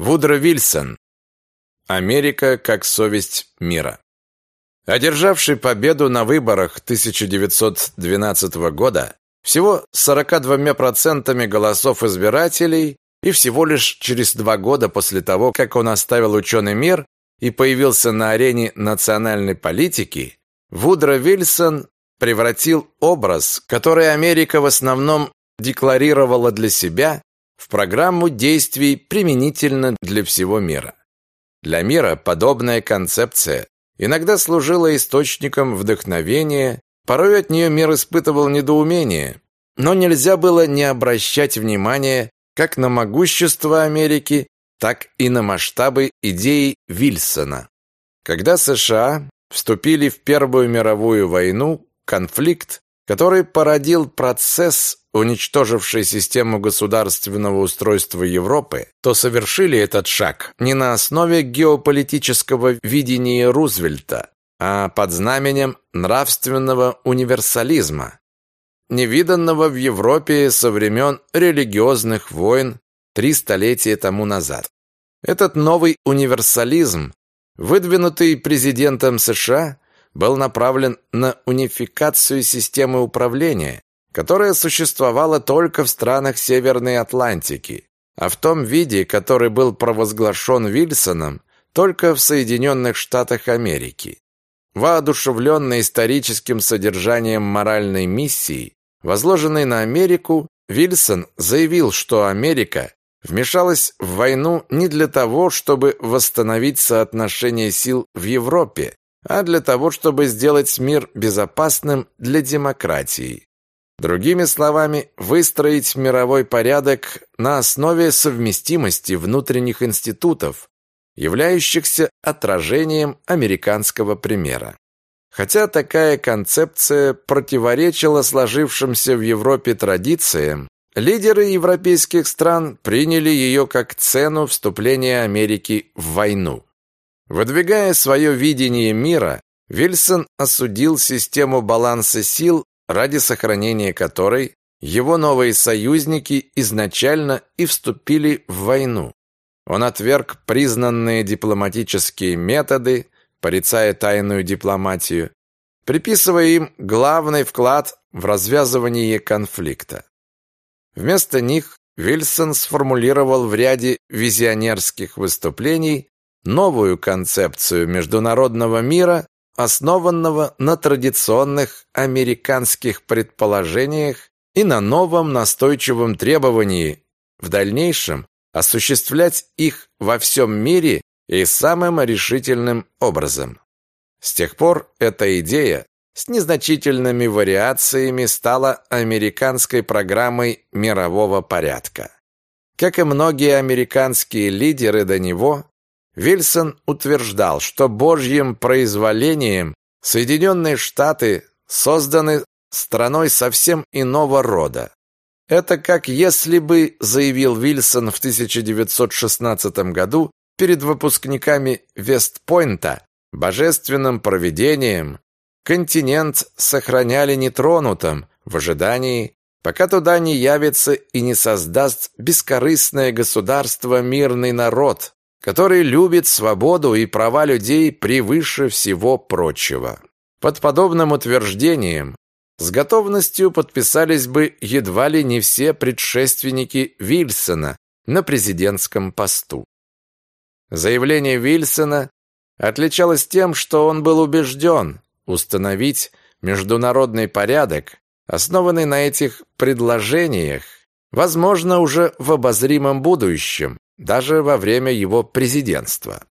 Вудро Вильсон. Америка как совесть мира. Одержавший победу на выборах 1912 года всего 42% голосов избирателей и всего лишь через два года после того, как он оставил ученый мир и появился на арене национальной политики, Вудро Вильсон превратил образ, который Америка в основном декларировала для себя, в программу действий применительно для всего мира. Для мира подобная концепция иногда служила источником вдохновения, порой от нее мир испытывал недоумение, но нельзя было не обращать внимания как на могущество Америки, так и на масштабы идеи Вильсона. Когда США вступили в Первую мировую войну, конфликт, который породил процесс, уничтоживший систему государственного устройства Европы, то совершили этот шаг не на основе геополитического видения Рузвельта, а под знаменем нравственного универсализма, невиданного в Европе со времен религиозных войн три столетия тому назад. Этот новый универсализм, выдвинутый президентом США, был направлен на унификацию системы управления, которая существовала только в странах Северной Атлантики, а в том виде, который был провозглашен Вильсоном, только в Соединенных Штатах Америки. Воодушевленный историческим содержанием моральной миссии, возложенной на Америку, Вильсон заявил, что Америка вмешалась в войну не для того, чтобы восстановить соотношение сил в Европе, а для того, чтобы сделать мир безопасным для демократии. Другими словами, выстроить мировой порядок на основе совместимости внутренних институтов, являющихся отражением американского примера. Хотя такая концепция противоречила сложившимся в Европе традициям, лидеры европейских стран приняли ее как цену вступления Америки в войну. Выдвигая свое видение мира, Вильсон осудил систему баланса сил, ради сохранения которой его новые союзники изначально и вступили в войну. Он отверг признанные дипломатические методы, порицая тайную дипломатию, приписывая им главный вклад в развязывание конфликта. Вместо них Вильсон сформулировал в ряде визионерских выступлений новую концепцию международного мира, основанного на традиционных американских предположениях и на новом настойчивом требовании в дальнейшем осуществлять их во всем мире и самым решительным образом. С тех пор эта идея с незначительными вариациями стала американской программой мирового порядка. Как и многие американские лидеры до него, Вильсон утверждал, что божьим произволением Соединенные Штаты созданы страной совсем иного рода. Это как если бы, заявил Вильсон в 1916 году перед выпускниками Вестпойнта, божественным провидением континент сохраняли нетронутым в ожидании, пока туда не явится и не создаст бескорыстное государство мирный народ, который любит свободу и права людей превыше всего прочего. Под подобным утверждением с готовностью подписались бы едва ли не все предшественники Вильсона на президентском посту. Заявление Вильсона отличалось тем, что он был убежден установить международный порядок, основанный на этих предложениях, возможно, уже в обозримом будущем, даже во время его президентства.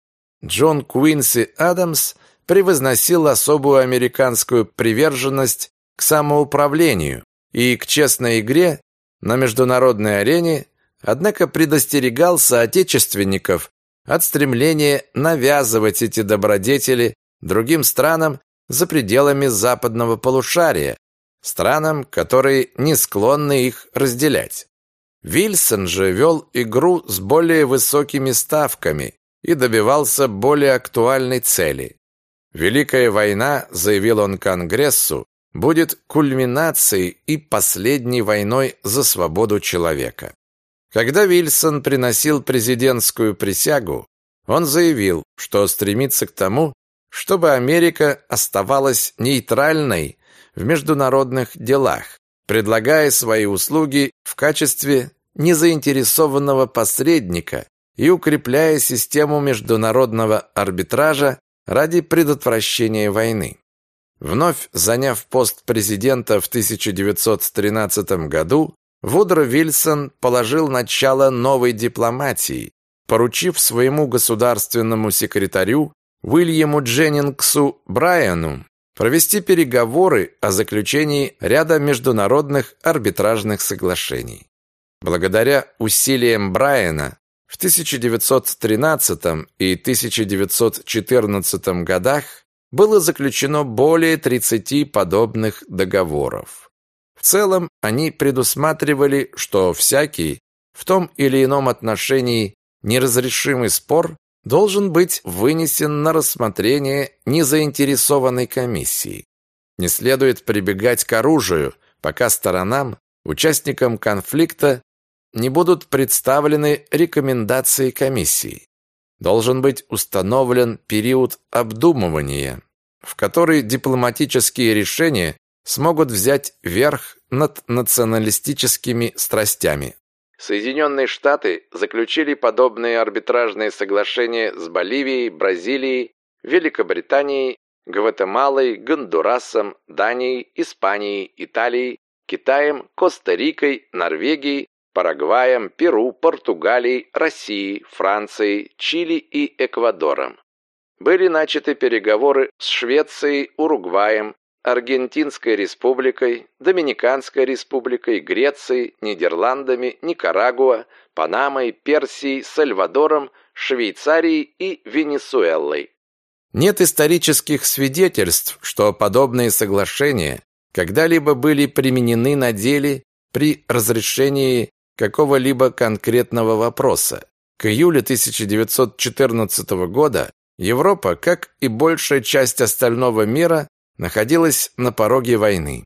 Джон Куинси Адамс превозносил особую американскую приверженность к самоуправлению и к честной игре на международной арене, однако предостерегал соотечественников от стремления навязывать эти добродетели другим странам за пределами западного полушария, странам, которые не склонны их разделять. Вильсон же вел игру с более высокими ставками и добивался более актуальной цели. Великая война, заявил он Конгрессу, будет кульминацией и последней войной за свободу человека. Когда Вильсон приносил президентскую присягу, он заявил, что стремится к тому, чтобы Америка оставалась нейтральной в международных делах, предлагая свои услуги в качестве незаинтересованного посредника и укрепляя систему международного арбитража ради предотвращения войны. Вновь заняв пост президента в 1913 году, Вудро Вильсон положил начало новой дипломатии, поручив своему государственному секретарю Уильяму Дженнингсу Брайану провести переговоры о заключении ряда международных арбитражных соглашений. Благодаря усилиям Брайана в 1913 и 1914 годах было заключено более 30 подобных договоров. В целом они предусматривали, что всякий в том или ином отношении неразрешимый спор должен быть вынесен на рассмотрение незаинтересованной комиссии. Не следует прибегать к оружию, пока сторонам, участникам конфликта, не будут представлены рекомендации комиссии. Должен быть установлен период обдумывания, в который дипломатические решения смогут взять верх над националистическими страстями. Соединенные Штаты заключили подобные арбитражные соглашения с Боливией, Бразилией, Великобританией, Гватемалой, Гондурасом, Данией, Испанией, Италией, Китаем, Коста-Рикой, Норвегией, Парагваем, Перу, Португалией, Россией, Францией, Чили и Эквадором. Были начаты переговоры с Швецией, Уругваем, Аргентинской республикой, Доминиканской республикой, Грецией, Нидерландами, Никарагуа, Панамой, Персией, Сальвадором, Швейцарией и Венесуэлой. Нет исторических свидетельств, что подобные соглашения когда-либо были применены на деле при разрешении какого-либо конкретного вопроса. К июлю 1914 года Европа, как и большая часть остального мира, находилась на пороге войны.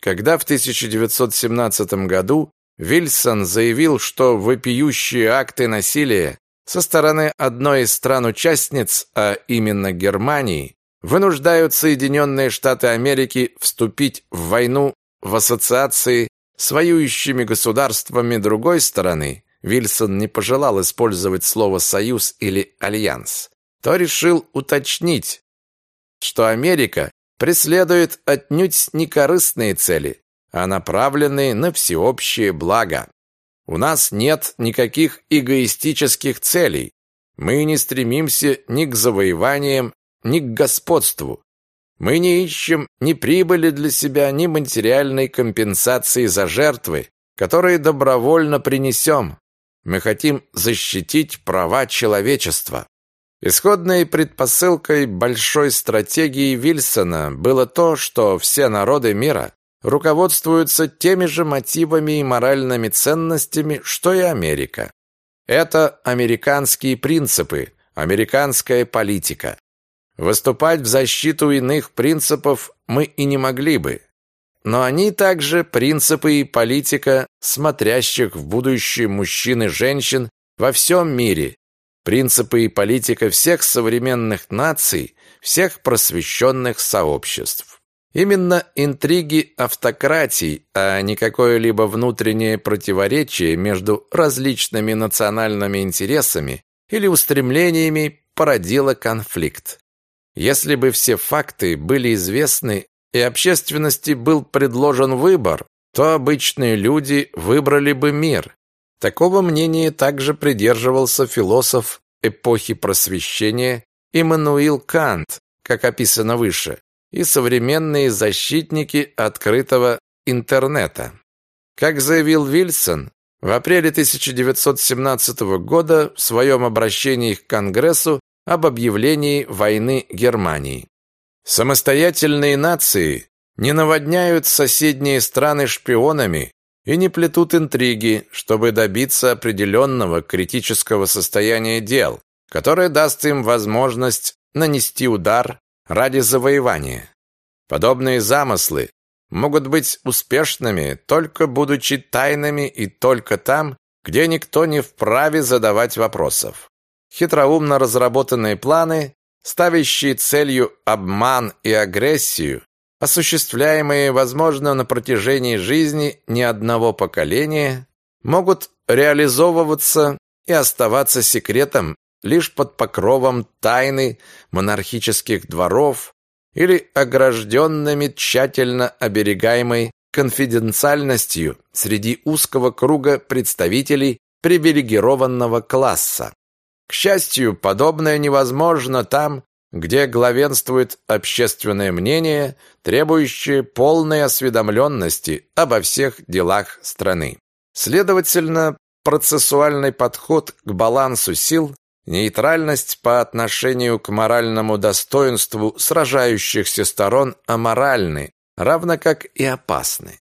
Когда в 1917 году Вильсон заявил, что вопиющие акты насилия со стороны одной из стран-участниц, а именно Германии, вынуждают Соединенные Штаты Америки вступить в войну в ассоциации с воюющими государствами другой стороны, Вильсон не пожелал использовать слово «союз» или «альянс», то решил уточнить, что Америка преследует отнюдь не корыстные цели, а направленные на всеобщее благо. У нас нет никаких эгоистических целей. Мы не стремимся ни к завоеваниям, ни к господству. Мы не ищем ни прибыли для себя, ни материальной компенсации за жертвы, которые добровольно принесем. Мы хотим защитить права человечества. Исходной предпосылкой большой стратегии Вильсона было то, что все народы мира руководствуются теми же мотивами и моральными ценностями, что и Америка. Это американские принципы, американская политика. Выступать в защиту иных принципов мы и не могли бы. Но они также принципы и политика смотрящих в будущее мужчин и женщин во всем мире, принципы и политика всех современных наций, всех просвещенных сообществ. Именно интриги автократий, а не какое-либо внутреннее противоречие между различными национальными интересами или устремлениями породило конфликт. Если бы все факты были известны и общественности был предложен выбор, то обычные люди выбрали бы мир, Такого мнения также придерживался философ эпохи Просвещения Иммануил Кант, как описано выше, и современные защитники открытого интернета. Как заявил Вильсон, в апреле 1917 года в своем обращении к Конгрессу об объявлении войны Германии. Самостоятельные нации не наводняют соседние страны шпионами и не плетут интриги, чтобы добиться определенного критического состояния дел, которое даст им возможность нанести удар ради завоевания. Подобные замыслы могут быть успешными только будучи тайными и только там, где никто не вправе задавать вопросов. Хитроумно разработанные планы, ставящие целью обман и агрессию, осуществляемые, возможно, на протяжении жизни не одного поколения, могут реализовываться и оставаться секретом лишь под покровом тайны монархических дворов или огражденными тщательно оберегаемой конфиденциальностью среди узкого круга представителей привилегированного класса. К счастью, подобное невозможно там, где главенствует общественное мнение, требующее полной осведомленности обо всех делах страны. Следовательно, процессуальный подход к балансу сил, нейтральность по отношению к моральному достоинству сражающихся сторон аморальны, равно как и опасны.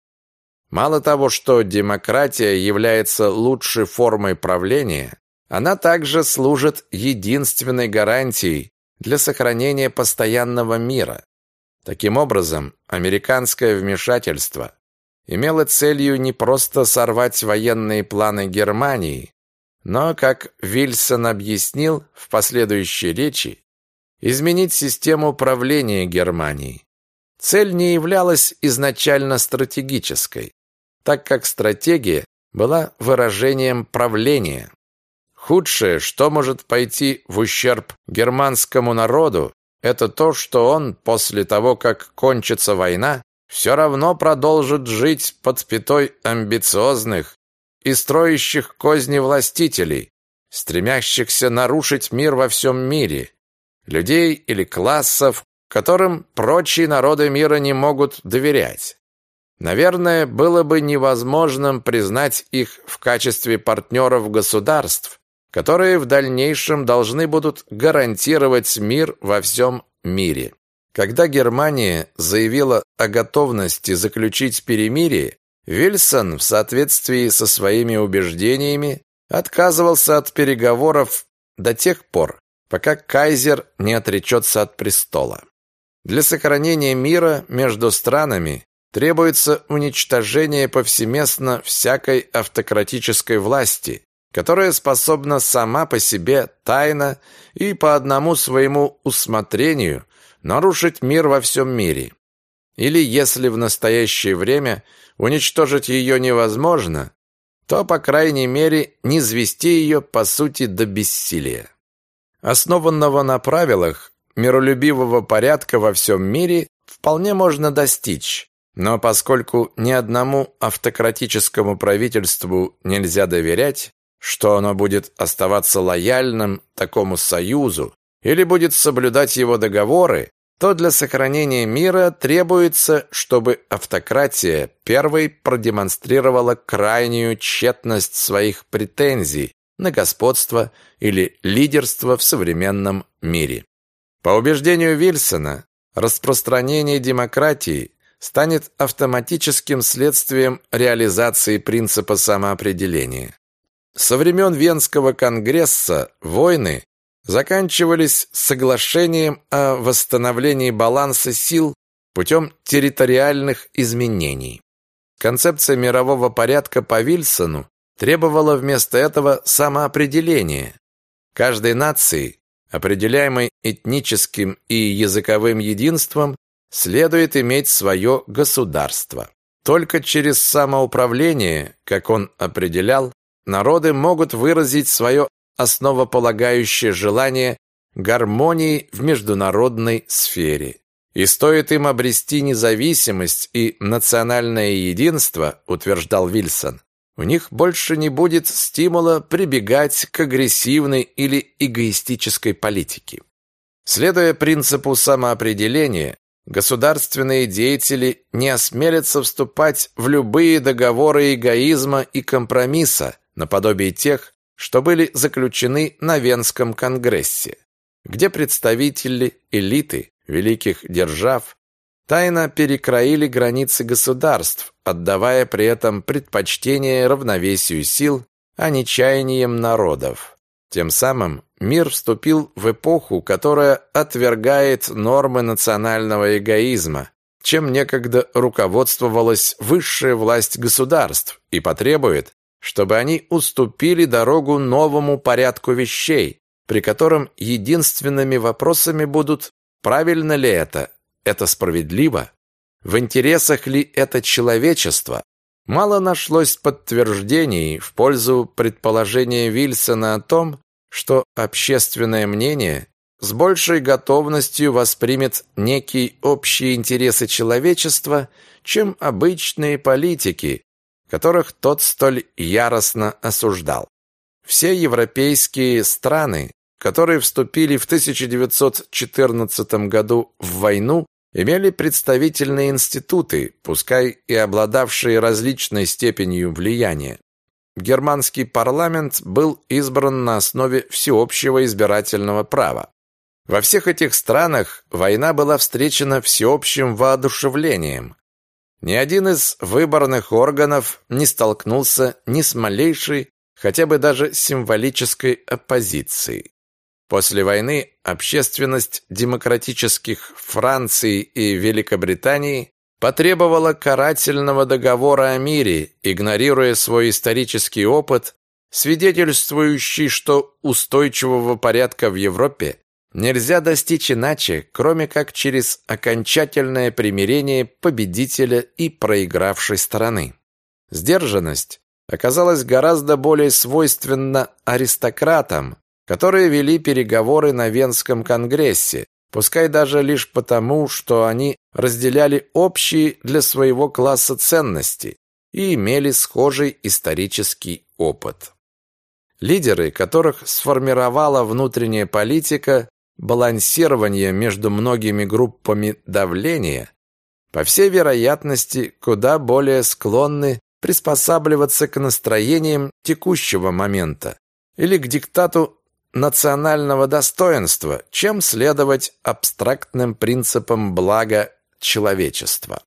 Мало того, что демократия является лучшей формой правления, она также служит единственной гарантией для сохранения постоянного мира. Таким образом, американское вмешательство имело целью не просто сорвать военные планы Германии, но, как Вильсон объяснил в последующей речи, изменить систему управления Германией. Цель не являлась изначально стратегической, так как стратегия была выражением правления. Худшее, что может пойти в ущерб германскому народу, это то, что он после того, как кончится война, все равно продолжит жить под пятой амбициозных и строящих козни властителей, стремящихся нарушить мир во всем мире, людей или классов, которым прочие народы мира не могут доверять. Наверное, было бы невозможным признать их в качестве партнеров государств, которые в дальнейшем должны будут гарантировать мир во всем мире. Когда Германия заявила о готовности заключить перемирие, Вильсон в соответствии со своими убеждениями отказывался от переговоров до тех пор, пока кайзер не отречется от престола. Для сохранения мира между странами требуется уничтожение повсеместно всякой автократической власти, которая способна сама по себе тайно и по одному своему усмотрению нарушить мир во всем мире. Или если в настоящее время уничтожить ее невозможно, то, по крайней мере, не звести ее, по сути, до бессилия. Основанного на правилах миролюбивого порядка во всем мире вполне можно достичь, но поскольку ни одному автократическому правительству нельзя доверять, что оно будет оставаться лояльным такому союзу или будет соблюдать его договоры, то для сохранения мира требуется, чтобы автократия первой продемонстрировала крайнюю тщетность своих претензий на господство или лидерство в современном мире. По убеждению Вильсона, распространение демократии станет автоматическим следствием реализации принципа самоопределения. Со времен Венского конгресса войны заканчивались соглашением о восстановлении баланса сил путем территориальных изменений. Концепция мирового порядка по Вильсону требовала вместо этого самоопределения. Каждой нации, определяемой этническим и языковым единством, следует иметь свое государство. Только через самоуправление, как он определял, народы могут выразить свое основополагающее желание гармонии в международной сфере. И стоит им обрести независимость и национальное единство, утверждал Вильсон, у них больше не будет стимула прибегать к агрессивной или эгоистической политике. Следуя принципу самоопределения, государственные деятели не осмелятся вступать в любые договоры эгоизма и компромисса, наподобие тех, что были заключены на Венском конгрессе, где представители элиты великих держав тайно перекроили границы государств, отдавая при этом предпочтение равновесию сил, а не чаяниям народов. Тем самым мир вступил в эпоху, которая отвергает нормы национального эгоизма, чем некогда руководствовалась высшая власть государств и потребует, чтобы они уступили дорогу новому порядку вещей, при котором единственными вопросами будут правильно ли это, это справедливо, в интересах ли это человечества. Мало нашлось подтверждений в пользу предположения Вильсона о том, что общественное мнение с большей готовностью воспримет некие общие интересы человечества, чем обычные политики, которых тот столь яростно осуждал. Все европейские страны, которые вступили в 1914 году в войну, имели представительные институты, пускай и обладавшие различной степенью влияния. Германский парламент был избран на основе всеобщего избирательного права. Во всех этих странах война была встречена всеобщим воодушевлением. Ни один из выборных органов не столкнулся ни с малейшей, хотя бы даже символической оппозицией. После войны общественность демократических Франции и Великобритании потребовала карательного договора о мире, игнорируя свой исторический опыт, свидетельствующий, что устойчивого порядка в Европе нельзя достичь иначе, кроме как через окончательное примирение победителя и проигравшей стороны. Сдержанность оказалась гораздо более свойственна аристократам, которые вели переговоры на Венском конгрессе, пускай даже лишь потому, что они разделяли общие для своего класса ценности и имели схожий исторический опыт. Лидеры, которых сформировала внутренняя политика, балансирование между многими группами давления, по всей вероятности, куда более склонны приспосабливаться к настроениям текущего момента или к диктату национального достоинства, чем следовать абстрактным принципам блага человечества.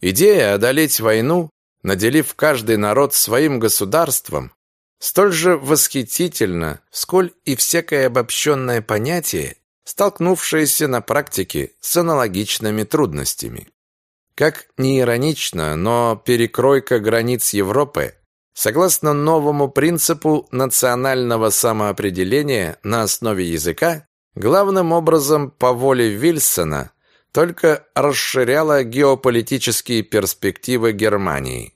Идея одолеть войну, наделив каждый народ своим государством, столь же восхитительна, сколь и всякое обобщенное понятие, столкнувшееся на практике с аналогичными трудностями. Как ни иронично, но перекройка границ Европы Согласно новому принципу национального самоопределения на основе языка, главным образом по воле Вильсона только расширяла геополитические перспективы Германии.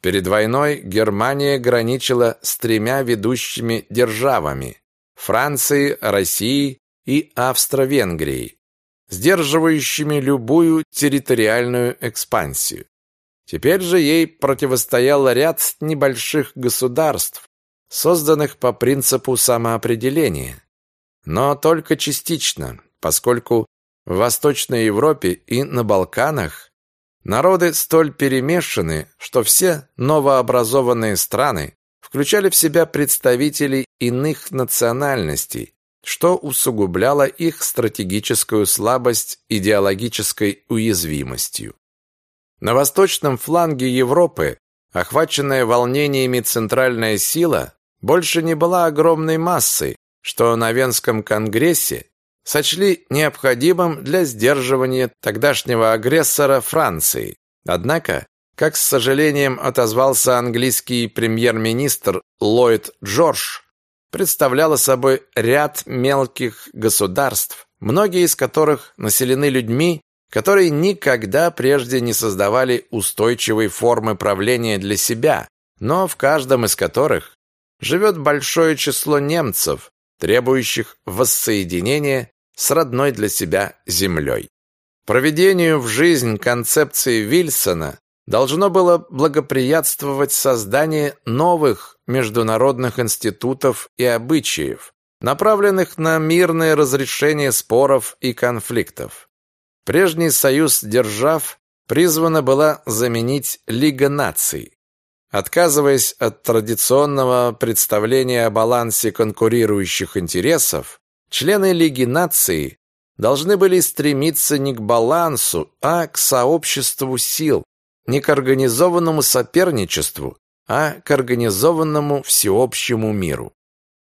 Перед войной Германия граничила с тремя ведущими державами – Францией, Россией и Австро-Венгрией, сдерживающими любую территориальную экспансию. Теперь же ей противостоял ряд небольших государств, созданных по принципу самоопределения, но только частично, поскольку в Восточной Европе и на Балканах народы столь перемешаны, что все новообразованные страны включали в себя представителей иных национальностей, что усугубляло их стратегическую слабость идеологической уязвимостью. На восточном фланге Европы, охваченная волнениями центральная сила, больше не была огромной массой, что на Венском конгрессе сочли необходимым для сдерживания тогдашнего агрессора Франции. Однако, как с сожалением отозвался английский премьер-министр Ллойд Джордж, представляла собой ряд мелких государств, многие из которых населены людьми, которые никогда прежде не создавали устойчивой формы правления для себя, но в каждом из которых живет большое число немцев, требующих воссоединения с родной для себя землей. Проведению в жизнь концепции Вильсона должно было благоприятствовать создание новых международных институтов и обычаев, направленных на мирное разрешение споров и конфликтов. Прежний союз держав призвана была заменить Лига наций. Отказываясь от традиционного представления о балансе конкурирующих интересов, члены Лиги наций должны были стремиться не к балансу, а к сообществу сил, не к организованному соперничеству, а к организованному всеобщему миру.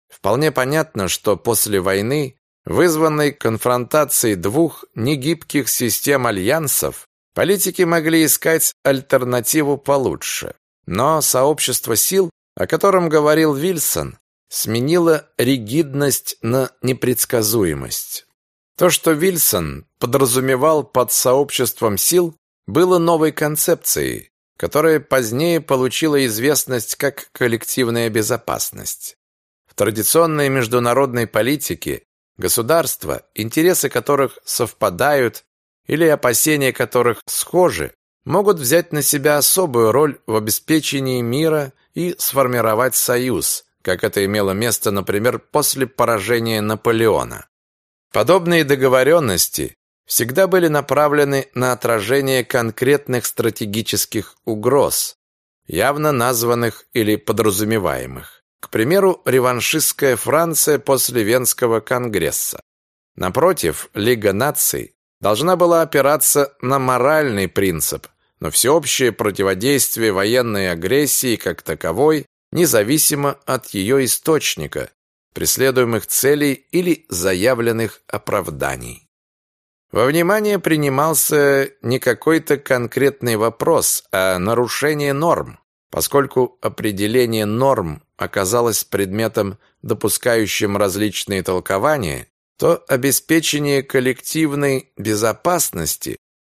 Вполне понятно, что после войны вызванной конфронтацией двух негибких систем альянсов, политики могли искать альтернативу получше. Но сообщество сил о котором говорил Вильсон, сменило ригидность на непредсказуемость. То, что Вильсон подразумевал под сообществом сил, было новой концепцией, которая позднее получила известность как коллективная безопасность. В традиционной международной политике государства, интересы которых совпадают или опасения которых схожи, могут взять на себя особую роль в обеспечении мира и сформировать союз, как это имело место, например, после поражения Наполеона. Подобные договоренности всегда были направлены на отражение конкретных стратегических угроз, явно названных или подразумеваемых. К примеру, реваншистская Франция после Венского конгресса. Напротив, Лига наций должна была опираться на моральный принцип, но всеобщее противодействие военной агрессии как таковой независимо от ее источника, преследуемых целей или заявленных оправданий. Во внимание принимался не какой-то конкретный вопрос, а нарушение норм, поскольку определение норм оказалось предметом, допускающим различные толкования, то обеспечение коллективной безопасности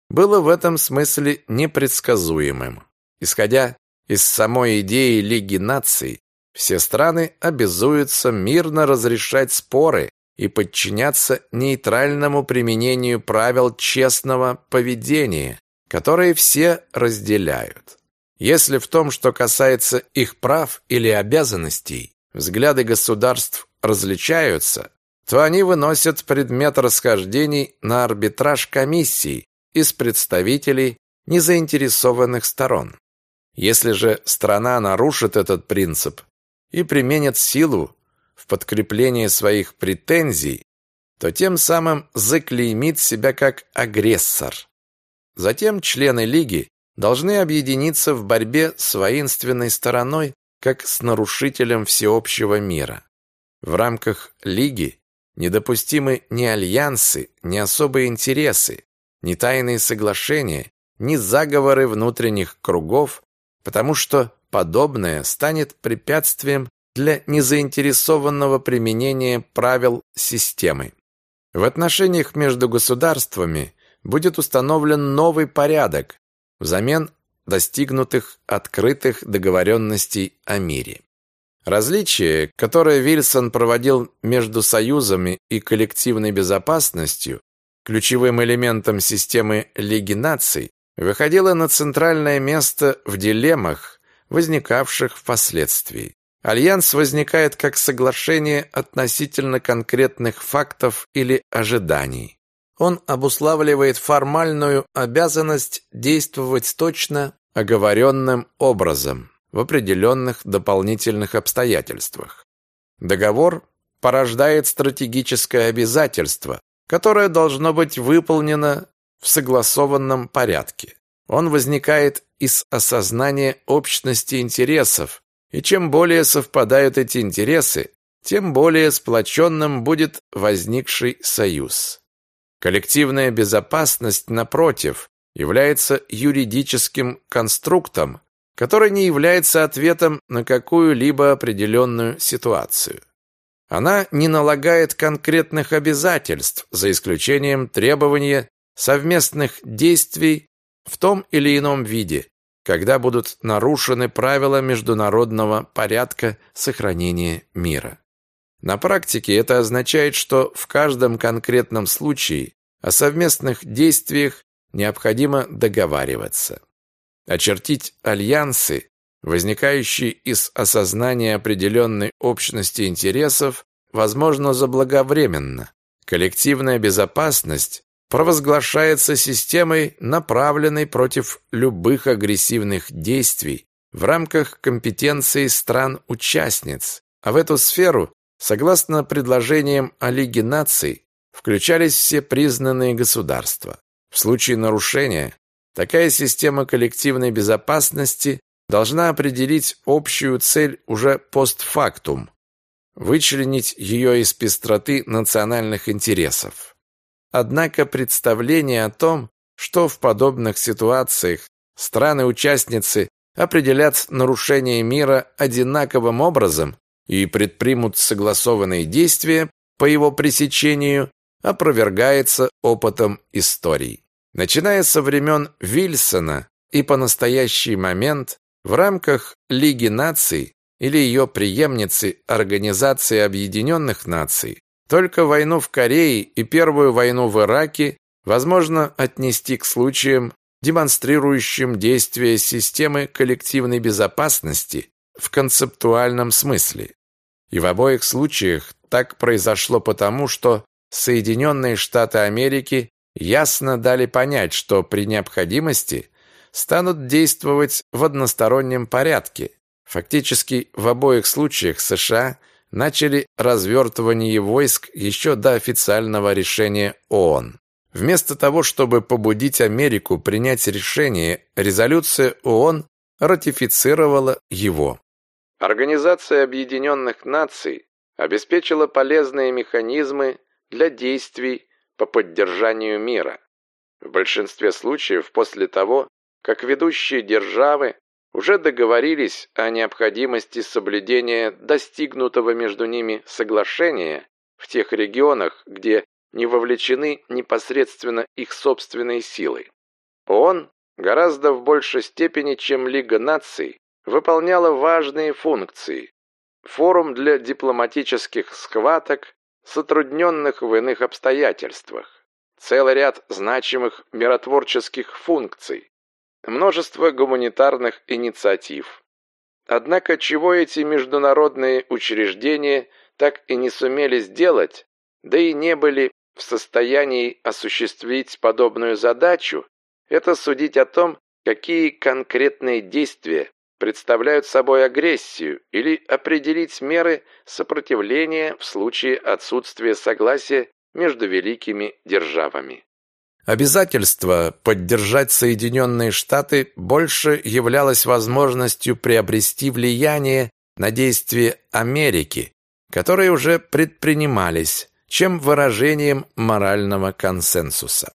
было в этом смысле непредсказуемым. Исходя из самой идеи Лиги наций, все страны обязуются мирно разрешать споры и подчиняться нейтральному применению правил честного поведения, которые все разделяют. Если в том, что касается их прав или обязанностей, взгляды государств различаются, то они выносят предмет расхождений на арбитраж комиссий из представителей незаинтересованных сторон. Если же страна нарушит этот принцип и применит силу в подкрепление своих претензий, то тем самым заклеймит себя как агрессор. Затем члены лиги должны объединиться в борьбе с воинственной стороной, как с нарушителем всеобщего мира. В рамках лиги недопустимы ни альянсы, ни особые интересы, ни тайные соглашения, ни заговоры внутренних кругов, потому что подобное станет препятствием для незаинтересованного применения правил системы. В отношениях между государствами будет установлен новый порядок взамен достигнутых открытых договоренностей о мире. Различие, которое Вильсон проводил между союзами и коллективной безопасностью, ключевым элементом системы Лиги наций, выходило на центральное место в дилеммах, возникавших впоследствии. Альянс возникает как соглашение относительно конкретных фактов или ожиданий. Он обуславливает формальную обязанность действовать точно оговоренным образом в определенных дополнительных обстоятельствах. Договор порождает стратегическое обязательство, которое должно быть выполнено в согласованном порядке. Он возникает из осознания общности интересов, и чем более совпадают эти интересы, тем более сплоченным будет возникший союз. Коллективная безопасность, напротив, является юридическим конструктом, который не является ответом на какую-либо определенную ситуацию. Она не налагает конкретных обязательств, за исключением требования совместных действий в том или ином виде, когда будут нарушены правила международного порядка сохранения мира. На практике это означает, что в каждом конкретном случае о совместных действиях необходимо договариваться. Очертить альянсы, возникающие из осознания определенной общности интересов, возможно заблаговременно. Коллективная безопасность провозглашается системой, направленной против любых агрессивных действий в рамках компетенции стран-участниц, а в эту сферу, согласно предложениям о Лиге наций, включались все признанные государства. В случае нарушения такая система коллективной безопасности должна определить общую цель уже постфактум, вычленить ее из пестроты национальных интересов. Однако представление о том, что в подобных ситуациях страны-участницы определят нарушение мира одинаковым образом и предпримут согласованные действия по его пресечению, опровергается опытом истории. Начиная со времен Вильсона и по настоящий момент в рамках Лиги наций или ее преемницы Организации Объединенных Наций только войну в Корее и первую войну в Ираке возможно отнести к случаям, демонстрирующим действие системы коллективной безопасности в концептуальном смысле. И в обоих случаях так произошло потому, что Соединенные Штаты Америки ясно дали понять, что при необходимости станут действовать в одностороннем порядке. Фактически в обоих случаях США начали развертывание войск еще до официального решения ООН. Вместо того, чтобы побудить Америку принять решение, резолюция ООН ратифицировала его. Организация Объединенных Наций обеспечила полезные механизмы для действий по поддержанию мира. В большинстве случаев после того, как ведущие державы уже договорились о необходимости соблюдения достигнутого между ними соглашения в тех регионах, где не вовлечены непосредственно их собственные силы. ООН гораздо в большей степени, чем Лига наций, выполняла важные функции. Форум для дипломатических схваток, сотрудненных в иных обстоятельствах. Целый ряд значимых миротворческих функций. Множество гуманитарных инициатив. Однако чего эти международные учреждения так и не сумели сделать, да и не были в состоянии осуществить подобную задачу, это судить о том, какие конкретные действия представляют собой агрессию или определить меры сопротивления в случае отсутствия согласия между великими державами. Обязательство поддержать Соединенные Штаты больше являлось возможностью приобрести влияние на действия Америки, которые уже предпринимались, чем выражением морального консенсуса.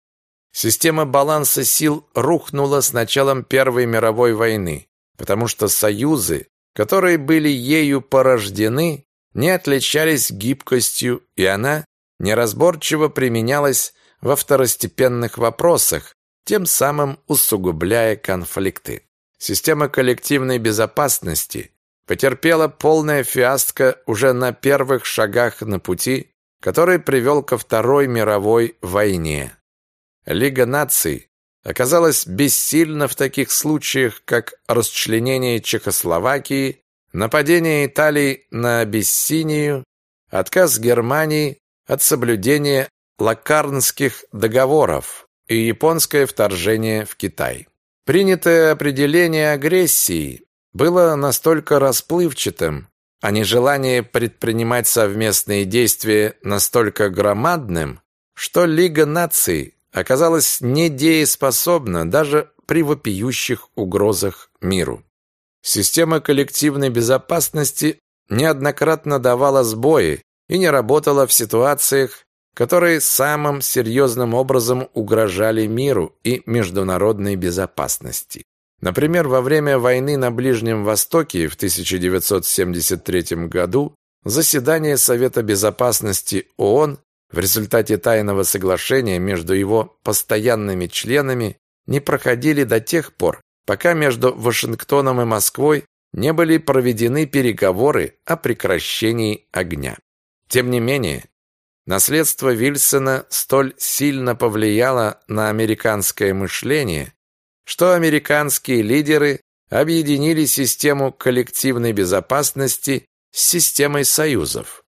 Система баланса сил рухнула с началом Первой мировой войны, потому что союзы, которые были ею порождены, не отличались гибкостью, и она неразборчиво применялась во второстепенных вопросах, тем самым усугубляя конфликты. Система коллективной безопасности потерпела полное фиаско уже на первых шагах на пути, который привел ко Второй мировой войне. Лига наций оказалась бессильна в таких случаях, как расчленение Чехословакии, нападение Италии на Абиссинию, отказ Германии от соблюдения Лакарнских договоров и японское вторжение в Китай. Принятое определение агрессии было настолько расплывчатым, а нежелание предпринимать совместные действия настолько громадным, что Лига наций оказалась недееспособна даже при вопиющих угрозах миру. Система коллективной безопасности неоднократно давала сбои и не работала в ситуациях, которые самым серьезным образом угрожали миру и международной безопасности. Например, во время войны на Ближнем Востоке в 1973 году заседание Совета Безопасности ООН в результате тайного соглашения между его постоянными членами не проходили до тех пор, пока между Вашингтоном и Москвой не были проведены переговоры о прекращении огня. Тем не менее, наследство Вильсона столь сильно повлияло на американское мышление, что американские лидеры объединили систему коллективной безопасности с системой союзов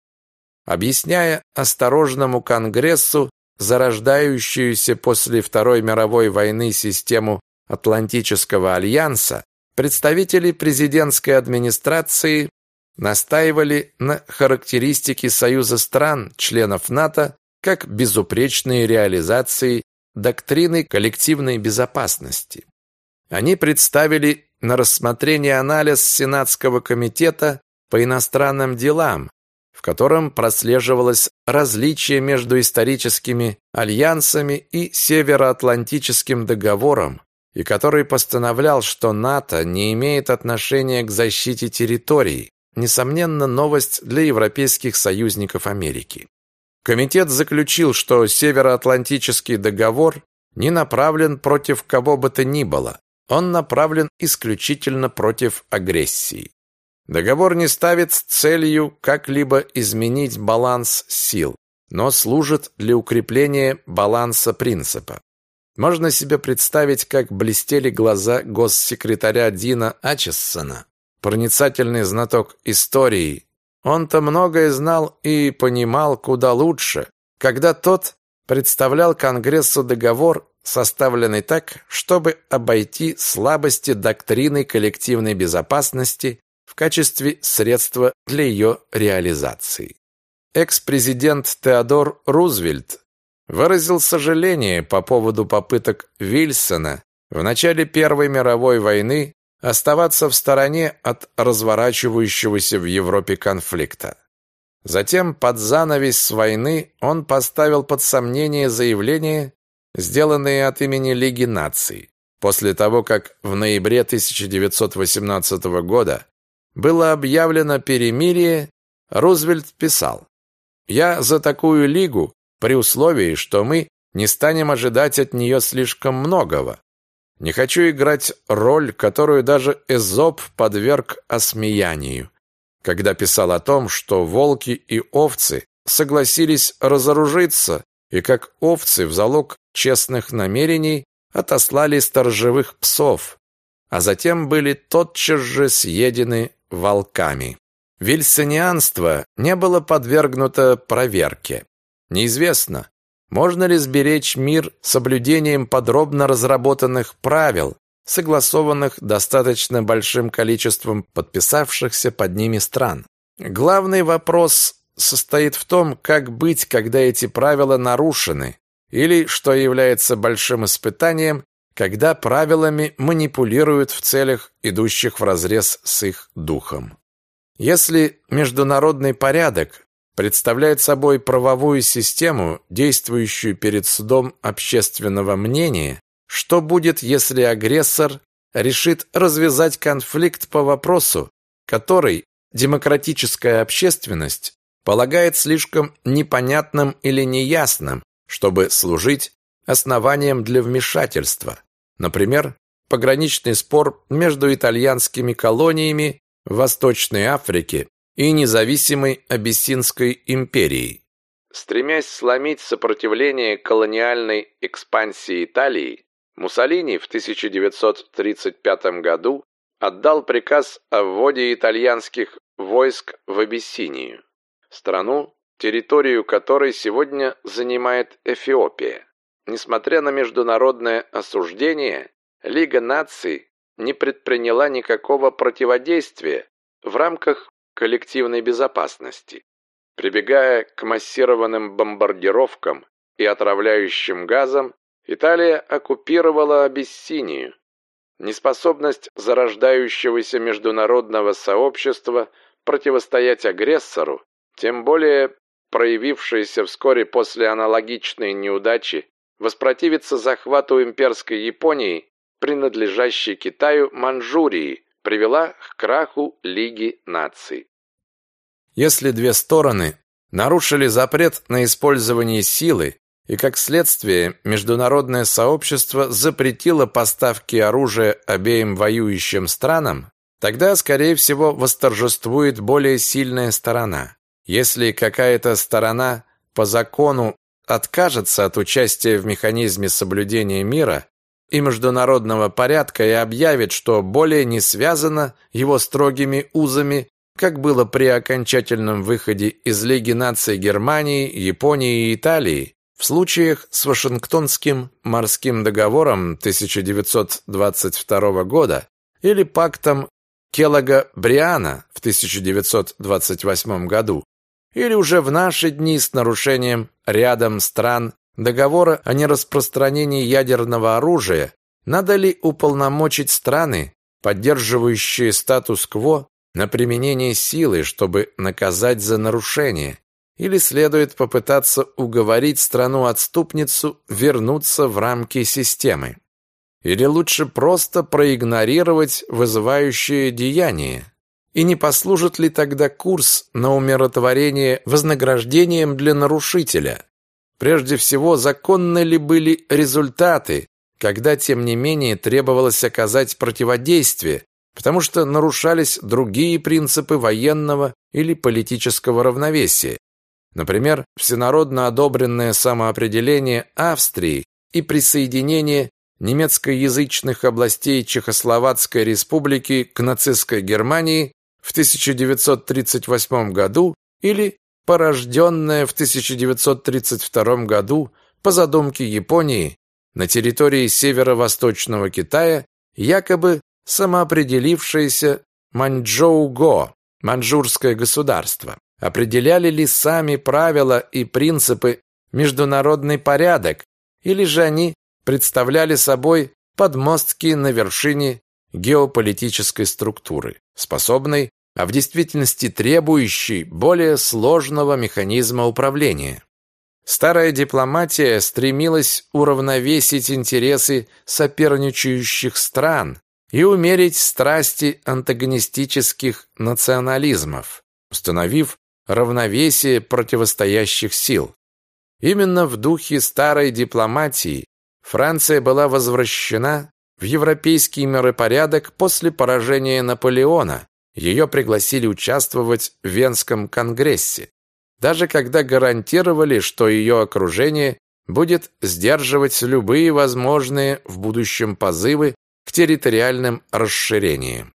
объясняя осторожному Конгрессу зарождающуюся после Второй мировой войны систему Атлантического альянса, представители президентской администрации настаивали на характеристике Союза стран, членов НАТО, как безупречной реализации доктрины коллективной безопасности. Они представили на рассмотрение анализ Сенатского комитета по иностранным делам, в котором прослеживалось различие между историческими альянсами и Североатлантическим договором и который постановлял, что НАТО не имеет отношения к защите территорий, несомненно, новость для европейских союзников Америки. Комитет заключил, что Североатлантический договор не направлен против кого бы то ни было, он направлен исключительно против агрессии. Договор не ставит целью как-либо изменить баланс сил, но служит для укрепления баланса принципа. Можно себе представить, как блестели глаза госсекретаря Дина Ачессона, проницательный знаток истории. Он-то многое знал и понимал куда лучше, когда тот представлял Конгрессу договор, составленный так, чтобы обойти слабости доктрины коллективной безопасности в качестве средства для ее реализации. Экс-президент Теодор Рузвельт выразил сожаление по поводу попыток Вильсона в начале Первой мировой войны оставаться в стороне от разворачивающегося в Европе конфликта. Затем под занавес войны он поставил под сомнение заявления, сделанные от имени Лиги наций. После того, как в ноябре 1918 года было объявлено перемирие, Рузвельт писал: "Я за такую лигу при условии, что мы не станем ожидать от нее слишком многого. Не хочу играть роль, которую даже Эзоп подверг осмеянию, когда писал о том, что волки и овцы согласились разоружиться и как овцы в залог честных намерений отослали сторожевых псов, а затем были тотчас же съедены волками. Вильсонианство не было подвергнуто проверке. Неизвестно, можно ли сберечь мир соблюдением подробно разработанных правил, согласованных достаточно большим количеством подписавшихся под ними стран. Главный вопрос состоит в том, как быть, когда эти правила нарушены, или, что является большим испытанием, когда правилами манипулируют в целях, идущих вразрез с их духом. Если международный порядок представляет собой правовую систему, действующую перед судом общественного мнения, что будет, если агрессор решит развязать конфликт по вопросу, который демократическая общественность полагает слишком непонятным или неясным, чтобы служить основанием для вмешательства. Например, пограничный спор между итальянскими колониями в Восточной Африке и независимой Абиссинской империей. Стремясь сломить сопротивление колониальной экспансии Италии, Муссолини в 1935 году отдал приказ о вводе итальянских войск в Абиссинию, страну, территорию которой сегодня занимает Эфиопия. Несмотря на международное осуждение, Лига наций не предприняла никакого противодействия в рамках коллективной безопасности. Прибегая к массированным бомбардировкам и отравляющим газам, Италия оккупировала Абиссинию. Неспособность зарождающегося международного сообщества противостоять агрессору, тем более проявившаяся вскоре после аналогичной неудачи воспротивиться захвату имперской Японии, принадлежащей Китаю Манчжурии, привела к краху Лиги наций. Если две стороны нарушили запрет на использование силы, и как следствие международное сообщество запретило поставки оружия обеим воюющим странам, тогда, скорее всего, восторжествует более сильная сторона. Если какая-то сторона по закону откажется от участия в механизме соблюдения мира, и международного порядка и объявит, что более не связано его строгими узами, как было при окончательном выходе из Лиги наций Германии, Японии и Италии, в случаях с Вашингтонским морским договором 1922 года или пактом Келлога-Бриана в 1928 году, или уже в наши дни с нарушением рядом стран договора о нераспространении ядерного оружия, надо ли уполномочить страны, поддерживающие статус-кво, на применение силы, чтобы наказать за нарушение, или следует попытаться уговорить страну-отступницу вернуться в рамки системы. Или лучше просто проигнорировать вызывающее деяние? И не послужит ли тогда курс на умиротворение вознаграждением для нарушителя? Прежде всего, законны ли были результаты, когда, тем не менее, требовалось оказать противодействие, потому что нарушались другие принципы военного или политического равновесия. Например, всенародно одобренное самоопределение Австрии и присоединение немецкоязычных областей Чехословацкой республики к нацистской Германии в 1938 году или порожденное в 1932 году по задумке Японии на территории северо-восточного Китая якобы самоопределившееся Маньчжоу-го, маньчжурское государство. Определяли ли сами правила и принципы международный порядок, или же они представляли собой подмостки на вершине геополитической структуры, способной, а в действительности требующей более сложного механизма управления. Старая дипломатия стремилась уравновесить интересы соперничающих стран и умерить страсти антагонистических национализмов, установив равновесие противостоящих сил. Именно в духе старой дипломатии Франция была возвращена в европейский миропорядок после поражения Наполеона. Ее пригласили участвовать в Венском конгрессе даже когда гарантировали, что ее окружение будет сдерживать любые возможные в будущем позывы к территориальным расширениям.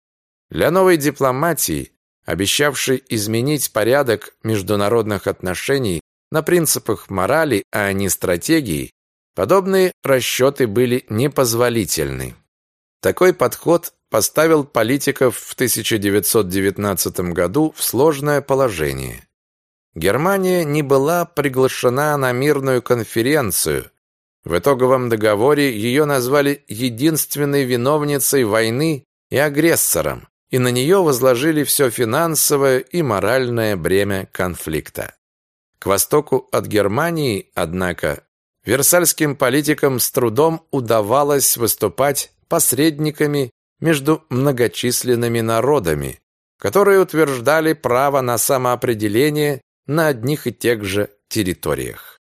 Для новой дипломатии, обещавшей изменить порядок международных отношений на принципах морали, а не стратегии, подобные расчеты были непозволительны. Такой подход поставил политиков в 1919 году в сложное положение. Германия не была приглашена на мирную конференцию. В итоговом договоре ее назвали единственной виновницей войны и агрессором, и на нее возложили все финансовое и моральное бремя конфликта. К востоку от Германии, однако, версальским политикам с трудом удавалось выступать посредниками между многочисленными народами, которые утверждали право на самоопределение на одних и тех же территориях.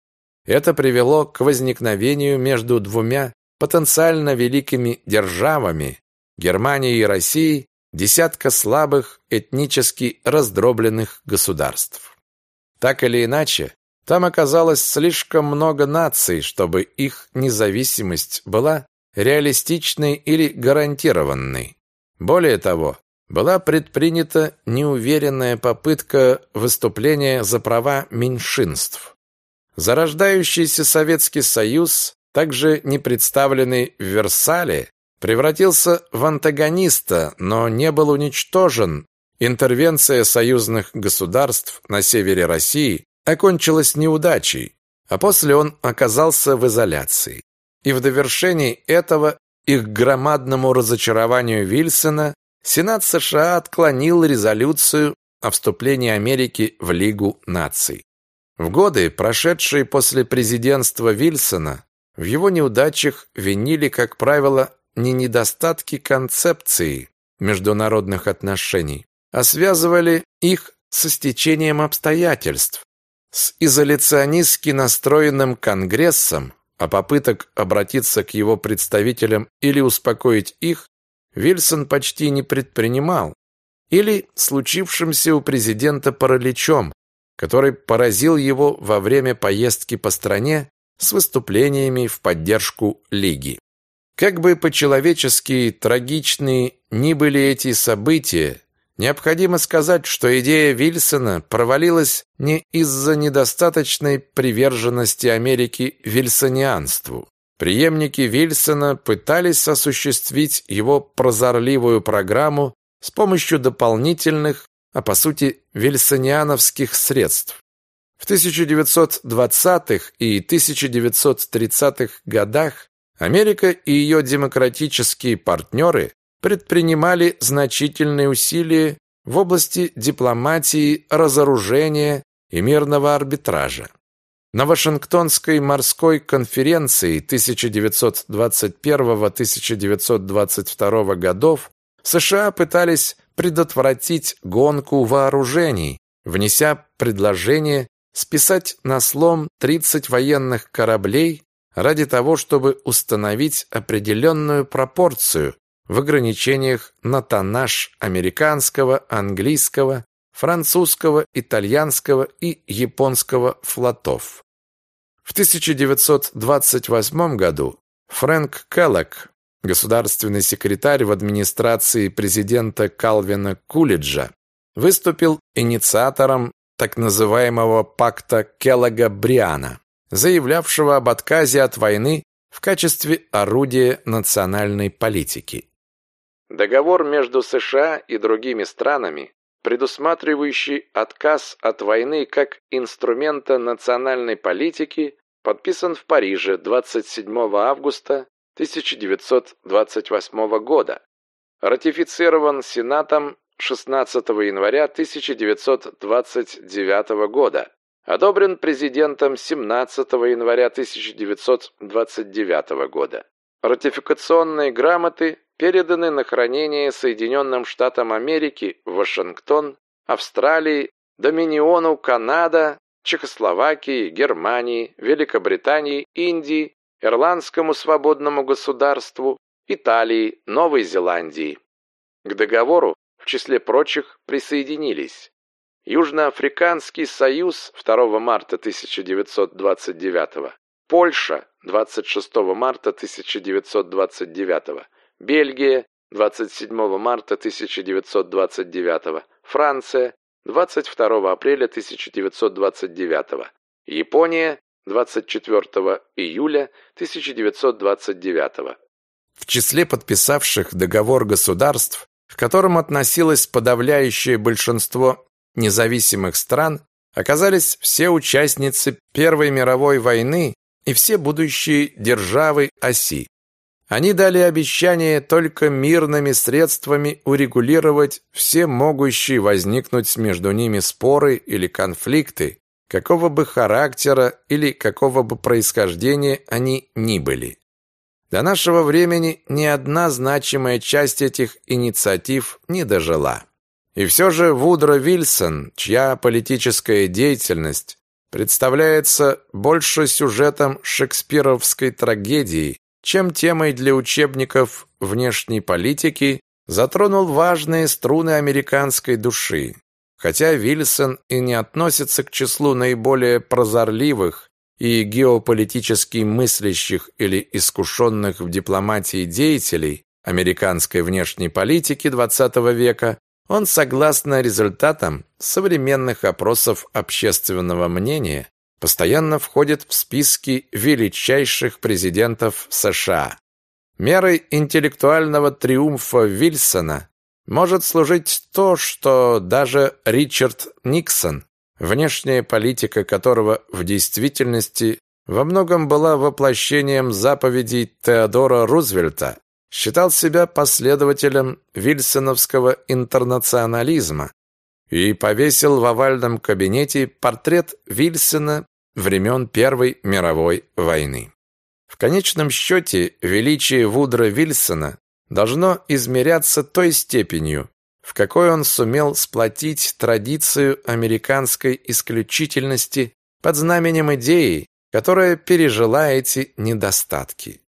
Это привело к возникновению между двумя потенциально великими державами Германией и Россией десятка слабых этнически раздробленных государств. Так или иначе, там оказалось слишком много наций, чтобы их независимость была реалистичной или гарантированной. Более того, была предпринята неуверенная попытка выступления за права меньшинств. Зарождающийся Советский Союз, также не представленный в Версале, превратился в антагониста, но не был уничтожен. Интервенция союзных государств на севере России окончилась неудачей, а после он оказался в изоляции. И в довершении этого их громадному разочарованию Вильсона Сенат США отклонил резолюцию о вступлении Америки в Лигу наций. В годы, прошедшие после президентства Вильсона, в его неудачах винили, как правило, не недостатки концепции международных отношений, а связывали их со стечением обстоятельств, с изоляционистски настроенным Конгрессом, а попыток обратиться к его представителям или успокоить их Вильсон почти не предпринимал, или случившимся у президента параличом, который поразил его во время поездки по стране с выступлениями в поддержку Лиги. Как бы по-человечески трагичны ни были эти события, необходимо сказать, что идея Вильсона провалилась не из-за недостаточной приверженности Америки вильсонианству. Преемники Вильсона пытались осуществить его прозорливую программу с помощью дополнительных, а по сути вильсониановских средств. В 1920-х и 1930-х годах Америка и ее демократические партнеры предпринимали значительные усилия в области дипломатии, разоружения и мирного арбитража. На Вашингтонской морской конференции 1921-1922 годов США пытались предотвратить гонку вооружений, внеся предложение списать на слом 30 военных кораблей ради того, чтобы установить определенную пропорцию в ограничениях на тоннаж американского, английского, французского, итальянского и японского флотов. В 1928 году Фрэнк Келлок, государственный секретарь в администрации президента Калвина Кулиджа, выступил инициатором так называемого пакта Келлога-Бриана, заявлявшего об отказе от войны в качестве орудия национальной политики. Договор между США и другими странами, предусматривающий отказ от войны как инструмента национальной политики, подписан в Париже 27 августа 1928 года, ратифицирован Сенатом 16 января 1929 года, одобрен президентом 17 января 1929 года. Ратификационные грамоты переданы на хранение Соединенным Штатам Америки Вашингтон, Австралии, Доминиону, Канада, Чехословакии, Германии, Великобритании, Индии, Ирландскому свободному государству, Италии, Новой Зеландии. К договору в числе прочих присоединились Южноафриканский союз 2 марта 1929, Польша 26 марта 1929, Бельгия 27 марта 1929, Франция 22 апреля 1929, Япония 24 июля 1929. В числе подписавших договор государств к которым относилось подавляющее большинство независимых стран, оказались все участницы Первой мировой войны и все будущие державы оси. Они дали обещание только мирными средствами урегулировать все могущие возникнуть между ними споры или конфликты, какого бы характера или какого бы происхождения они ни были. До нашего времени ни одна значимая часть этих инициатив не дожила. И все же Вудро Вильсон, чья политическая деятельность представляется больше сюжетом шекспировской трагедии, чем темой для учебников внешней политики, затронул важные струны американской души. Хотя Вильсон и не относится к числу наиболее прозорливых и геополитически мыслящих или искушенных в дипломатии деятелей американской внешней политики XX века, он, согласно результатам современных опросов общественного мнения, постоянно входит в списки величайших президентов США. Мерой интеллектуального триумфа Вильсона может служить то, что даже Ричард Никсон внешняя политика которого в действительности во многом была воплощением заповедей Теодора Рузвельта, считал себя последователем вильсоновского интернационализма и повесил в овальном кабинете портрет Вильсона времен Первой мировой войны. В конечном счете величие Вудра Вильсона должно измеряться той степенью, в какой он сумел сплотить традицию американской исключительности под знаменем идеи, которая пережила эти недостатки.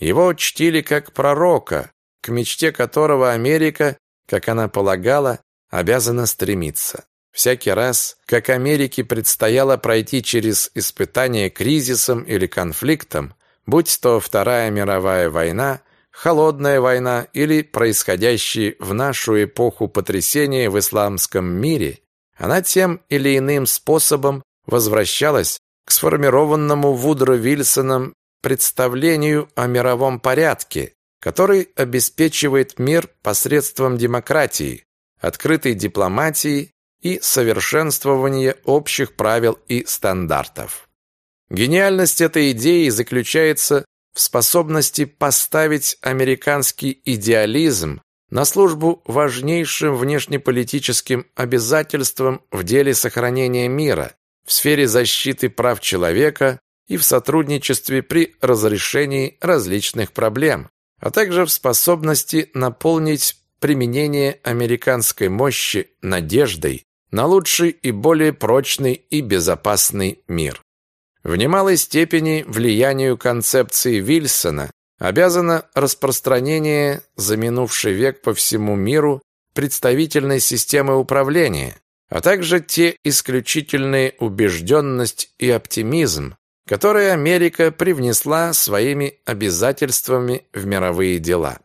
Его чтили как пророка, к мечте которого Америка, как она полагала, обязана стремиться. Всякий раз, как Америке предстояло пройти через испытание кризисом или конфликтом, будь то Вторая мировая война, холодная война или происходящие в нашу эпоху потрясения в исламском мире, она тем или иным способом возвращалась к сформированному Вудро Вильсоном представлению о мировом порядке, который обеспечивает мир посредством демократии, открытой дипломатии и совершенствования общих правил и стандартов. Гениальность этой идеи заключается в способности поставить американский идеализм на службу важнейшим внешнеполитическим обязательствам в деле сохранения мира, в сфере защиты прав человека и в сотрудничестве при разрешении различных проблем, а также в способности наполнить применение американской мощи надеждой на лучший и более прочный и безопасный мир. В немалой степени влиянию концепции Вильсона обязано распространение за минувший век по всему миру представительной системы управления, а также те исключительные убежденность и оптимизм, которые Америка привнесла своими обязательствами в мировые дела.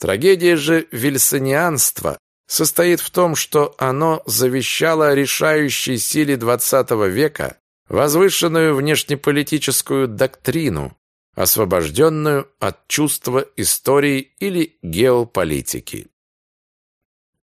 Трагедия же вильсонианства состоит в том, что оно завещало решающей силе XX века возвышенную внешнеполитическую доктрину, освобожденную от чувства истории или геополитики.